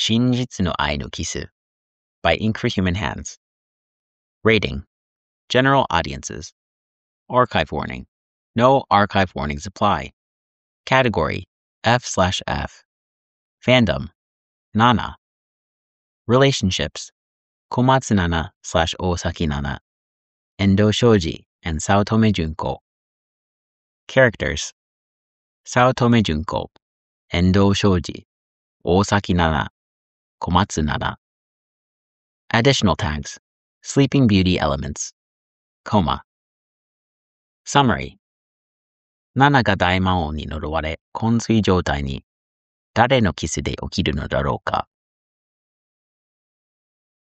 Shinjitsu no Ai no Kisu by Ink for Human Hands. Rating General Audiences. Archive Warning No archive warnings apply. Category F slash F. Fandom Nana. Relationships Komatsu Nana slash Osaki Nana. Endo Shoji and Saotome Junko. Characters Saotome Junko, Endo Shoji, Osaki Nana, Komatsu Nana. Additional tags Sleeping Beauty elements. Coma. Summary 7が大魔王に呪われ、昏睡状態に誰のキスで起きるのだろうか